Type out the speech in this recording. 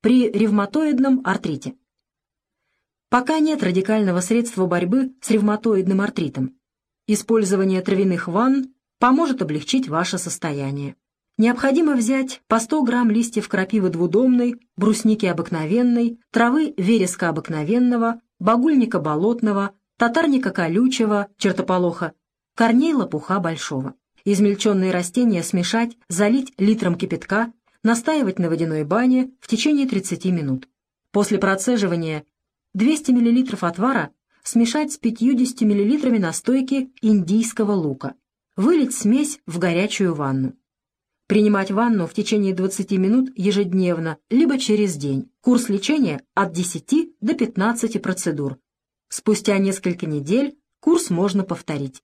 при ревматоидном артрите. Пока нет радикального средства борьбы с ревматоидным артритом. Использование травяных ванн поможет облегчить ваше состояние. Необходимо взять по 100 грамм листьев крапивы двудомной, брусники обыкновенной, травы вереска обыкновенного, багульника болотного, татарника колючего, чертополоха, корней лопуха большого. Измельченные растения смешать, залить литром кипятка, настаивать на водяной бане в течение 30 минут. После процеживания 200 мл отвара смешать с 50 мл настойки индийского лука. Вылить смесь в горячую ванну. Принимать ванну в течение 20 минут ежедневно, либо через день. Курс лечения от 10 до 15 процедур. Спустя несколько недель курс можно повторить.